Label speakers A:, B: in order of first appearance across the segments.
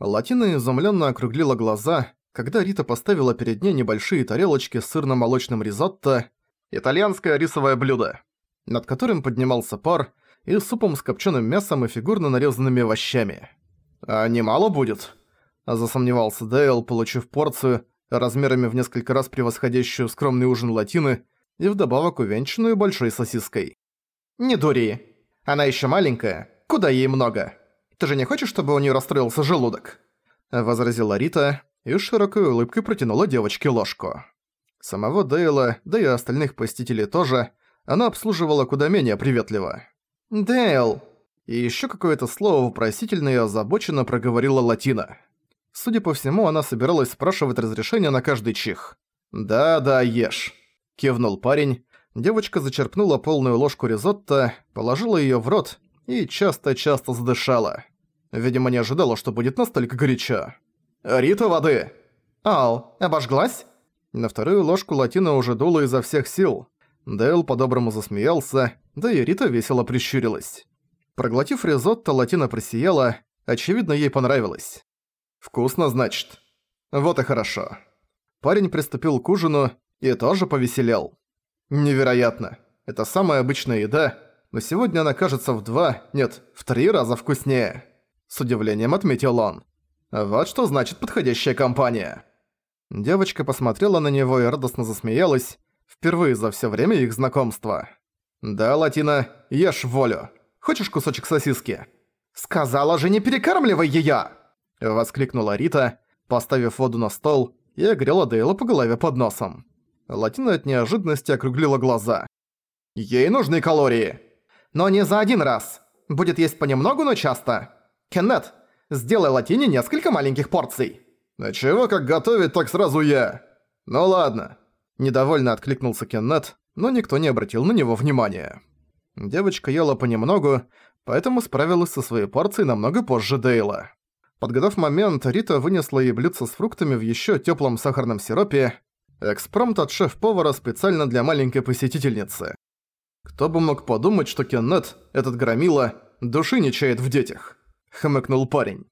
A: Латина изумленно округлила глаза, когда Рита поставила перед ней небольшие тарелочки с сырно-молочным ризотто, итальянское рисовое блюдо, над которым поднимался пар, и супом с копченым мясом и фигурно нарезанными овощами. «А немало будет?» – засомневался Дейл, получив порцию, размерами в несколько раз превосходящую скромный ужин латины и вдобавок увенчанную большой сосиской. «Не дури. Она еще маленькая. Куда ей много? Ты же не хочешь, чтобы у нее расстроился желудок?» Возразила Рита и широкой улыбкой протянула девочке ложку. Самого Дейла, да и остальных посетителей тоже, она обслуживала куда менее приветливо. «Дейл!» И ещё какое-то слово вопросительно и озабоченно проговорила Латина. Судя по всему, она собиралась спрашивать разрешение на каждый чих. «Да-да, ешь», — кивнул парень. Девочка зачерпнула полную ложку ризотто, положила её в рот и часто-часто задышала. Видимо, не ожидала, что будет настолько горячо. «Рита, воды!» «Ау, обожглась?» На вторую ложку Латина уже дула изо всех сил. Дэл по-доброму засмеялся, да и Рита весело прищурилась. Проглотив ризотто, Латина просияла, очевидно, ей понравилось. «Вкусно, значит?» «Вот и хорошо». Парень приступил к ужину и тоже повеселел. «Невероятно. Это самая обычная еда, но сегодня она кажется в два, нет, в три раза вкуснее». С удивлением отметил он. «Вот что значит подходящая компания». Девочка посмотрела на него и радостно засмеялась, Впервые за всё время их знакомства. «Да, Латина, ешь волю. Хочешь кусочек сосиски?» «Сказала же, не перекармливай её!» Воскликнула Рита, поставив воду на стол и огрела Дейла по голове под носом. Латина от неожиданности округлила глаза. «Ей нужны калории!» «Но не за один раз. Будет есть понемногу, но часто. Кеннет, сделай Латине несколько маленьких порций».
B: «А чего как готовить, так сразу я?» «Ну ладно, Недовольно откликнулся Кеннет, но никто не обратил на него внимания. Девочка ела понемногу, поэтому справилась со своей порцией намного позже Дейла. Подгадав момент, Рита вынесла ей блюдце с фруктами в ещё тёплом сахарном сиропе, экспромт от шеф-повара специально для маленькой посетительницы. Кто бы мог подумать, что Кеннет, этот громила, души не чает в детях, хмыкнул парень.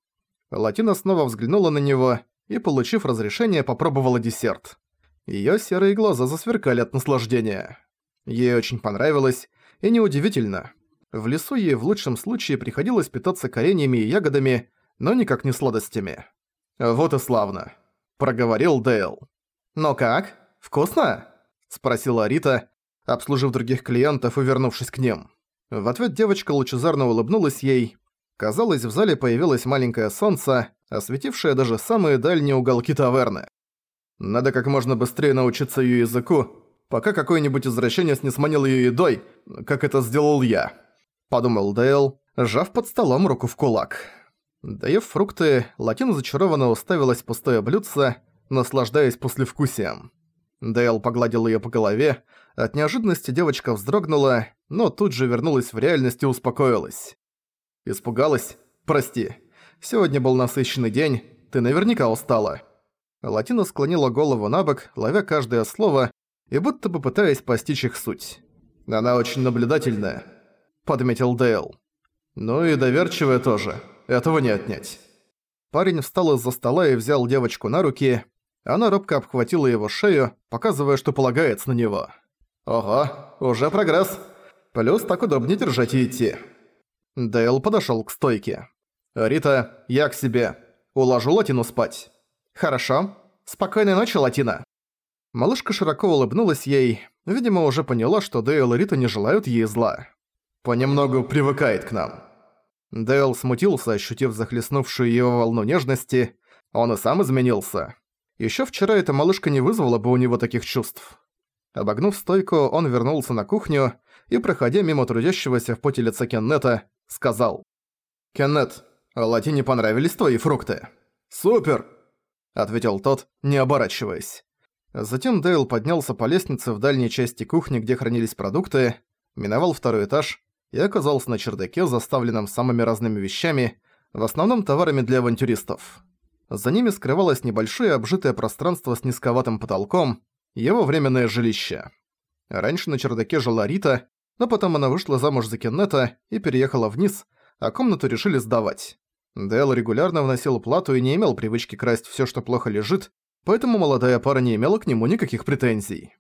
B: Латина снова взглянула на него и, получив разрешение, попробовала десерт. Её серые глаза засверкали от наслаждения. Ей очень понравилось, и неудивительно. В лесу ей в лучшем случае приходилось питаться кореньями и ягодами, но никак не сладостями. «Вот и славно», — проговорил Дейл. «Но как? Вкусно?» — спросила Рита, обслужив других клиентов и вернувшись к ним. В ответ девочка лучезарно улыбнулась ей. Казалось, в зале появилось маленькое солнце, осветившее даже самые дальние уголки таверны. Надо как можно быстрее научиться её языку, пока какой-нибудь извращенец не сманил её едой, как это сделал я», — подумал Дейл, сжав под столом руку в кулак. Доев фрукты, Латина зачарованно уставилась в пустое блюдце, наслаждаясь послевкусием. Дейл погладил её по голове, от неожиданности девочка вздрогнула, но тут же вернулась в реальность и успокоилась. «Испугалась? Прости. Сегодня был насыщенный день, ты наверняка устала». Латина склонила голову на бок, ловя каждое слово и будто бы пытаясь постичь их суть. «Она очень наблюдательная», — подметил Дейл. «Ну и доверчивая тоже. Этого не отнять». Парень встал из-за стола и взял девочку на руки. Она робко обхватила его шею, показывая, что полагается на него. «Ого, уже прогресс. Плюс так удобнее держать и идти». Дейл подошёл к стойке. «Рита, я к себе. Уложу Латину спать». «Хорошо. Спокойной ночи, Латина». Малышка широко улыбнулась ей, видимо, уже поняла, что Дейл и Рита не желают ей зла. «Понемногу привыкает к нам». Дейл смутился, ощутив захлестнувшую его волну нежности. Он и сам изменился. Ещё вчера эта малышка не вызвала бы у него таких чувств. Обогнув стойку, он вернулся на кухню и, проходя мимо трудящегося в поте лица Кеннета, сказал. «Кеннет, Латине понравились твои фрукты?» «Супер!» ответил тот, не оборачиваясь. Затем Дейл поднялся по лестнице в дальней части кухни, где хранились продукты, миновал второй этаж и оказался на чердаке, заставленном самыми разными вещами, в основном товарами для авантюристов. За ними скрывалось небольшое обжитое пространство с низковатым потолком, его временное жилище. Раньше на чердаке жила Рита, но потом она вышла замуж за Кеннета и переехала вниз, а комнату решили сдавать.
A: Дэл регулярно вносил плату и не имел привычки красть всё, что плохо лежит, поэтому молодая пара не имела к нему никаких претензий.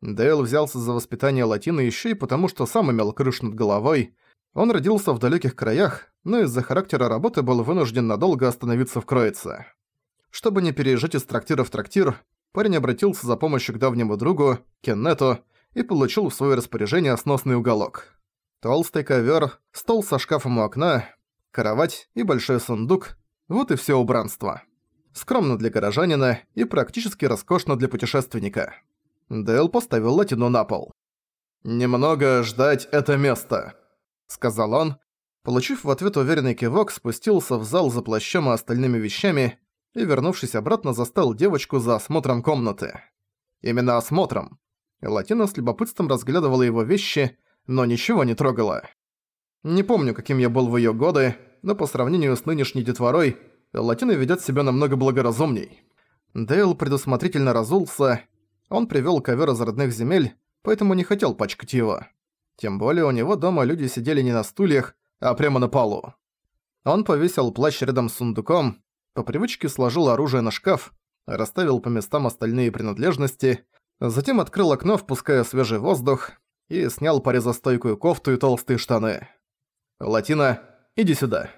A: Дейл взялся за воспитание Латины ещё и потому, что сам имел крышу над головой. Он родился в далёких краях, но из-за характера работы был вынужден надолго остановиться в Кроице. Чтобы не переезжать из трактира в трактир, парень обратился за помощью к давнему другу, Кеннету, и получил в своё распоряжение сносный уголок. Толстый ковер, стол со шкафом у окна, кровать и большой сундук – вот и всё убранство. Скромно для горожанина и практически роскошно для путешественника. Дэл поставил латину на пол. «Немного ждать это место», — сказал он. Получив в ответ уверенный кивок, спустился в зал за плащом и остальными вещами и, вернувшись обратно, застал девочку за осмотром комнаты. Именно осмотром. Латина с любопытством разглядывала его вещи, но ничего не трогала. Не помню, каким я был в её годы, но по сравнению с нынешней детворой, Латина ведёт себя намного благоразумней. Дейл предусмотрительно разулся, он привёл ковер из родных земель, поэтому не хотел пачкать его. Тем более у него дома люди сидели не на стульях, а прямо на полу. Он повесил плащ рядом с сундуком, по привычке сложил оружие на шкаф, расставил по местам остальные принадлежности, затем открыл окно, впуская свежий воздух, и снял порезостойкую кофту и толстые штаны. «Латина, иди сюда».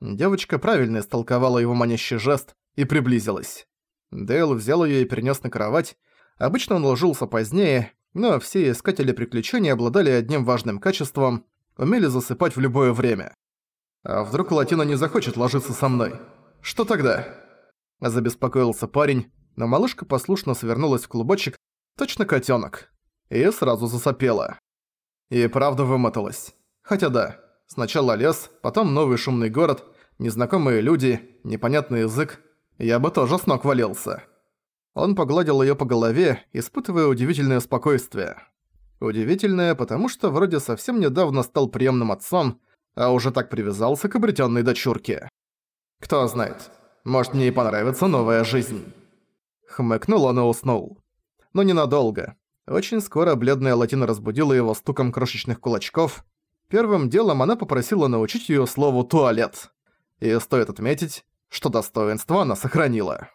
A: Девочка правильно истолковала его манящий жест и приблизилась. Дейл взял её и перенёс на кровать, Обычно он ложился позднее, но все искатели приключений обладали одним важным качеством – умели засыпать в любое время. А вдруг Латина не захочет ложиться со мной? Что тогда? Забеспокоился парень, но малышка послушно свернулась в клубочек, точно котенок, и сразу засопела. И правда вымоталась. Хотя да, сначала лес, потом новый шумный город, незнакомые люди, непонятный язык. Я бы тоже с ног валился. Он погладил её по голове, испытывая удивительное спокойствие. Удивительное, потому что вроде совсем недавно стал приемным отцом, а уже так привязался к обретённой дочурке. Кто знает, может мне и понравится новая жизнь. Хмыкнул он и уснул. Но ненадолго. Очень скоро бледная Латина разбудила его стуком крошечных кулачков. Первым делом она попросила научить её слову «туалет». И стоит отметить, что достоинство она сохранила.